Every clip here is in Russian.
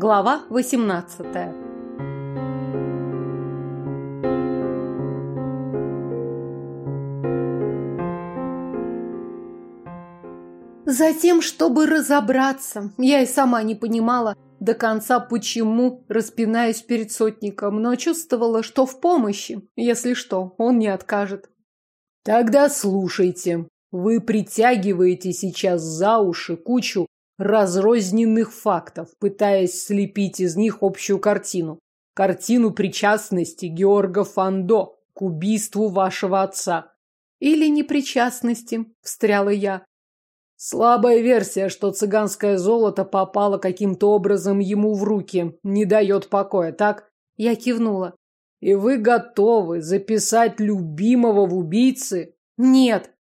Глава 18. Затем, чтобы разобраться, я и сама не понимала до конца, почему распинаюсь перед сотником, но чувствовала, что в помощи, если что, он не откажет. Тогда слушайте. Вы притягиваете сейчас за уши кучу разрозненных фактов, пытаясь слепить из них общую картину. Картину причастности Георга Фандо к убийству вашего отца. Или непричастности, встряла я. Слабая версия, что цыганское золото попало каким-то образом ему в руки, не дает покоя, так? Я кивнула. И вы готовы записать любимого в убийцы? Нет.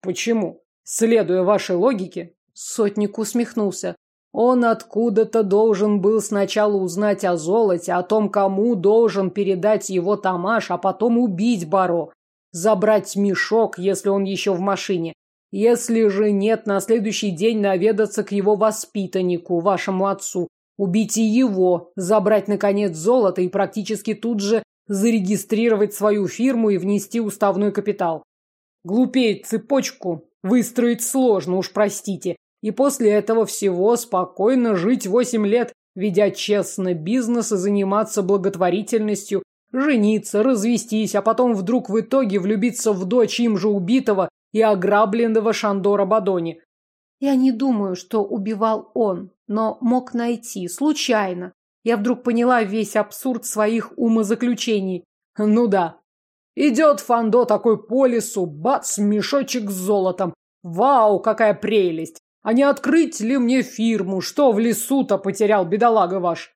Почему? Следуя вашей логике, Сотник усмехнулся. Он откуда-то должен был сначала узнать о золоте, о том, кому должен передать его Тамаш, а потом убить Баро. Забрать мешок, если он еще в машине. Если же нет, на следующий день наведаться к его воспитаннику, вашему отцу. Убить и его, забрать, наконец, золото и практически тут же зарегистрировать свою фирму и внести уставной капитал. Глупее цепочку выстроить сложно, уж простите. И после этого всего спокойно жить восемь лет, ведя честно бизнес и заниматься благотворительностью, жениться, развестись, а потом вдруг в итоге влюбиться в дочь им же убитого и ограбленного Шандора Бадони. Я не думаю, что убивал он, но мог найти, случайно. Я вдруг поняла весь абсурд своих умозаключений. Ну да. Идет Фандо такой по лесу, бац, мешочек с золотом. Вау, какая прелесть! А не открыть ли мне фирму? Что в лесу-то потерял бедолага ваш?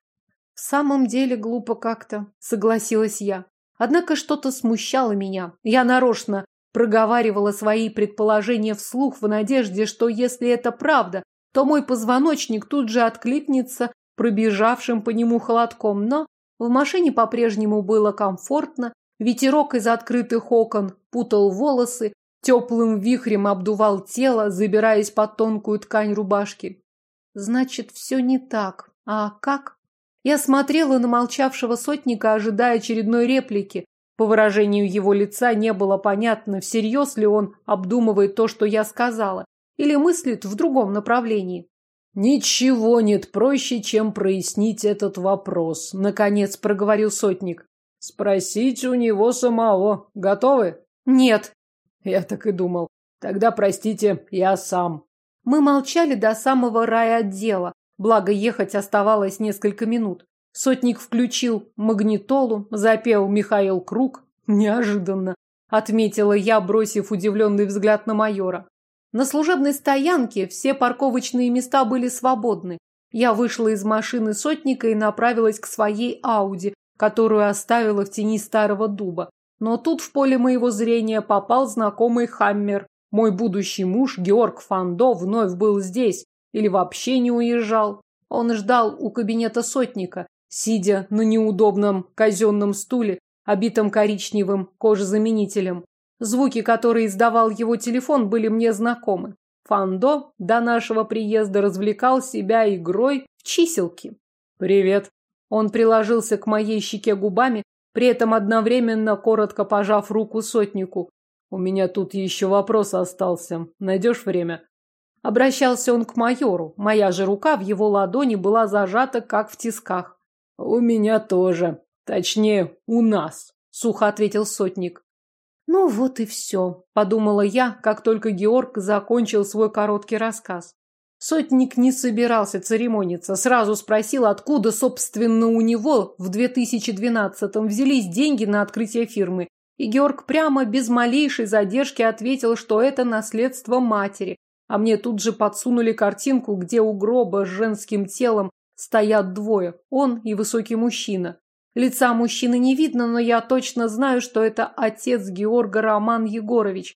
В самом деле глупо как-то, согласилась я. Однако что-то смущало меня. Я нарочно проговаривала свои предположения вслух в надежде, что если это правда, то мой позвоночник тут же откликнется пробежавшим по нему холодком. Но в машине по-прежнему было комфортно, ветерок из открытых окон путал волосы, Теплым вихрем обдувал тело, забираясь под тонкую ткань рубашки. Значит, все не так. А как? Я смотрела на молчавшего сотника, ожидая очередной реплики. По выражению его лица не было понятно, всерьез ли он обдумывает то, что я сказала, или мыслит в другом направлении. «Ничего нет проще, чем прояснить этот вопрос», — наконец проговорил сотник. «Спросите у него самого. Готовы?» «Нет», я так и думал. Тогда, простите, я сам. Мы молчали до самого райотдела, благо ехать оставалось несколько минут. Сотник включил магнитолу, запел Михаил Круг. Неожиданно, отметила я, бросив удивленный взгляд на майора. На служебной стоянке все парковочные места были свободны. Я вышла из машины сотника и направилась к своей Ауди, которую оставила в тени старого дуба. Но тут в поле моего зрения попал знакомый Хаммер. Мой будущий муж Георг Фандо вновь был здесь или вообще не уезжал. Он ждал у кабинета сотника, сидя на неудобном казенном стуле, обитом коричневым кожезаменителем. Звуки, которые издавал его телефон, были мне знакомы. Фандо до нашего приезда развлекал себя игрой в чиселки. «Привет». Он приложился к моей щеке губами, при этом одновременно коротко пожав руку сотнику. «У меня тут еще вопрос остался. Найдешь время?» Обращался он к майору. Моя же рука в его ладони была зажата, как в тисках. «У меня тоже. Точнее, у нас», — сухо ответил сотник. «Ну вот и все», — подумала я, как только Георг закончил свой короткий рассказ. Сотник не собирался церемониться, сразу спросил, откуда, собственно, у него в 2012-м взялись деньги на открытие фирмы. И Георг прямо без малейшей задержки ответил, что это наследство матери. А мне тут же подсунули картинку, где у гроба с женским телом стоят двое, он и высокий мужчина. Лица мужчины не видно, но я точно знаю, что это отец Георга Роман Егорович.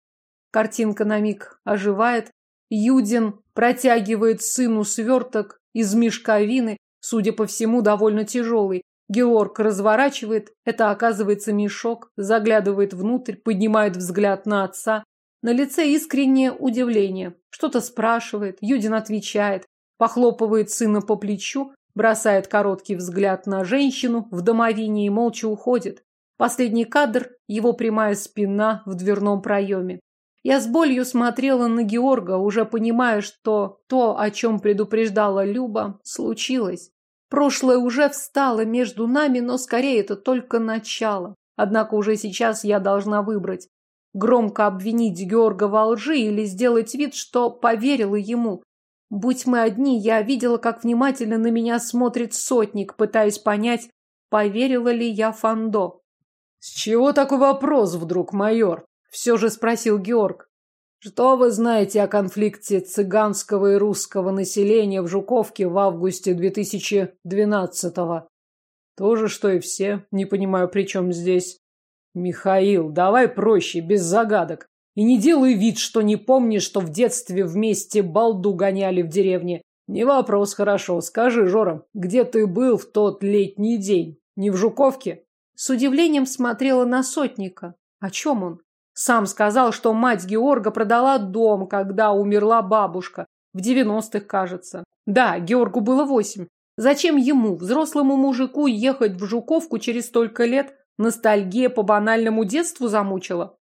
Картинка на миг оживает, Юдин протягивает сыну сверток из мешковины, судя по всему, довольно тяжелый. Георг разворачивает, это оказывается мешок, заглядывает внутрь, поднимает взгляд на отца. На лице искреннее удивление. Что-то спрашивает, Юдин отвечает, похлопывает сына по плечу, бросает короткий взгляд на женщину в домовине и молча уходит. Последний кадр – его прямая спина в дверном проеме. Я с болью смотрела на Георга, уже понимая, что то, о чем предупреждала Люба, случилось. Прошлое уже встало между нами, но скорее это только начало. Однако уже сейчас я должна выбрать. Громко обвинить Георга во лжи или сделать вид, что поверила ему. Будь мы одни, я видела, как внимательно на меня смотрит сотник, пытаясь понять, поверила ли я Фандо. «С чего такой вопрос вдруг, майор?» – все же спросил Георг. «Что вы знаете о конфликте цыганского и русского населения в Жуковке в августе 2012-го?» «То же, что и все. Не понимаю, при чем здесь?» «Михаил, давай проще, без загадок. И не делай вид, что не помнишь, что в детстве вместе балду гоняли в деревне. Не вопрос, хорошо. Скажи, Жора, где ты был в тот летний день? Не в Жуковке? С удивлением смотрела на сотника. О чем он? Сам сказал, что мать Георга продала дом, когда умерла бабушка. В девяностых, кажется. Да, Георгу было восемь. Зачем ему, взрослому мужику, ехать в Жуковку через столько лет? Ностальгия по банальному детству замучила?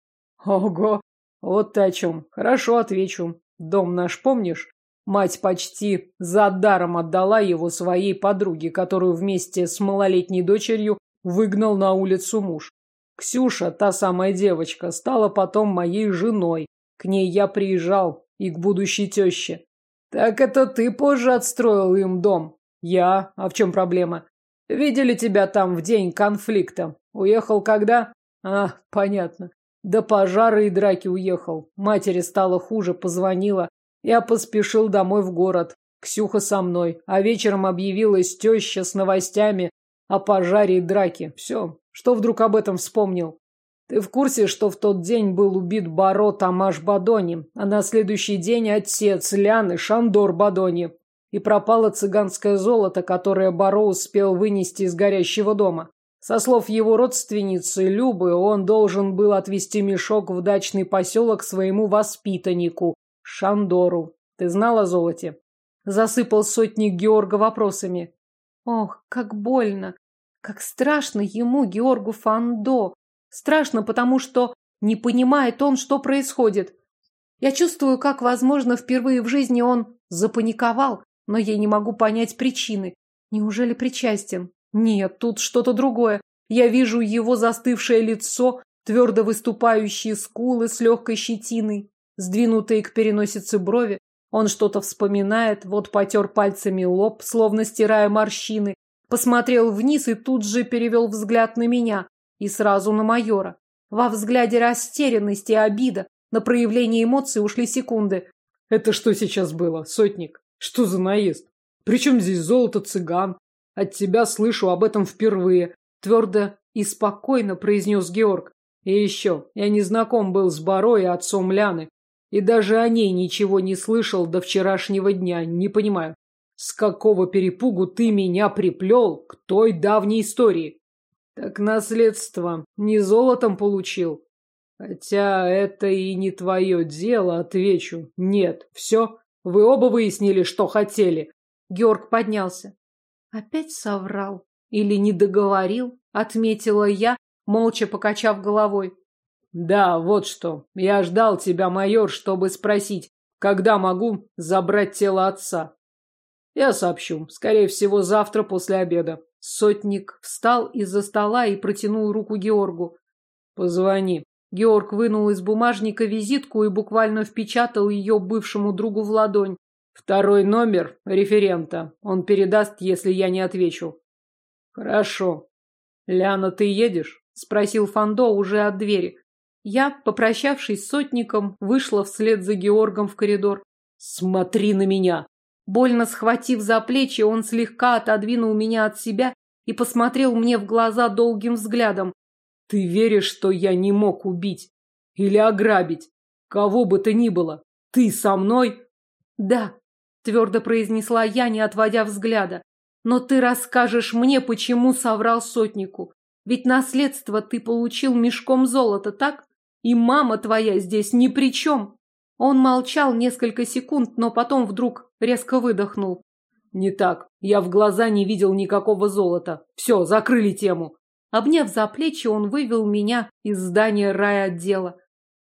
Ого, вот ты о чем. Хорошо отвечу. Дом наш помнишь? Мать почти за даром отдала его своей подруге, которую вместе с малолетней дочерью выгнал на улицу муж. Ксюша, та самая девочка, стала потом моей женой. К ней я приезжал и к будущей теще. Так это ты позже отстроил им дом? Я? А в чем проблема? Видели тебя там в день конфликта. Уехал когда? А, понятно. До пожара и драки уехал. Матери стало хуже, позвонила. Я поспешил домой в город. Ксюха со мной. А вечером объявилась теща с новостями о пожаре и драке. Все. Что вдруг об этом вспомнил? Ты в курсе, что в тот день был убит Баро Тамаш Бадони, а на следующий день отец Ляны Шандор Бадони? И пропало цыганское золото, которое Баро успел вынести из горящего дома. Со слов его родственницы Любы, он должен был отвезти мешок в дачный поселок своему воспитаннику, Шандору. Ты знал о золоте? Засыпал сотник Георга вопросами. Ох, как больно. Как страшно ему, Георгу Фандо. Страшно, потому что не понимает он, что происходит. Я чувствую, как, возможно, впервые в жизни он запаниковал, но я не могу понять причины. Неужели причастен? Нет, тут что-то другое. Я вижу его застывшее лицо, твердо выступающие скулы с легкой щетиной, сдвинутые к переносице брови. Он что-то вспоминает, вот потер пальцами лоб, словно стирая морщины, посмотрел вниз и тут же перевел взгляд на меня и сразу на майора. Во взгляде растерянность и обида, на проявление эмоций ушли секунды. Это что сейчас было, сотник? Что за наезд? Причем здесь золото цыган? От тебя слышу об этом впервые, твердо и спокойно произнес Георг. И еще, я не знаком был с Барой и отцом Ляны, и даже о ней ничего не слышал до вчерашнего дня, не понимаю. С какого перепугу ты меня приплел к той давней истории? Так наследство не золотом получил. Хотя это и не твое дело, отвечу. Нет, все, вы оба выяснили, что хотели. Георг поднялся. Опять соврал. Или не договорил, отметила я, молча покачав головой. Да, вот что. Я ждал тебя, майор, чтобы спросить, когда могу забрать тело отца. Я сообщу. Скорее всего, завтра после обеда. Сотник встал из-за стола и протянул руку Георгу. Позвони. Георг вынул из бумажника визитку и буквально впечатал ее бывшему другу в ладонь. Второй номер референта. Он передаст, если я не отвечу. Хорошо. Ляна, ты едешь? Спросил Фандо уже от двери. Я, попрощавшись с сотником, вышла вслед за Георгом в коридор. Смотри на меня! Больно схватив за плечи, он слегка отодвинул меня от себя и посмотрел мне в глаза долгим взглядом. Ты веришь, что я не мог убить? Или ограбить? Кого бы то ни было? Ты со мной? Да, твердо произнесла я, не отводя взгляда. Но ты расскажешь мне, почему соврал сотнику. Ведь наследство ты получил мешком золота, так? И мама твоя здесь ни при чем. Он молчал несколько секунд, но потом вдруг резко выдохнул. Не так. Я в глаза не видел никакого золота. Все, закрыли тему. Обняв за плечи, он вывел меня из здания райотдела.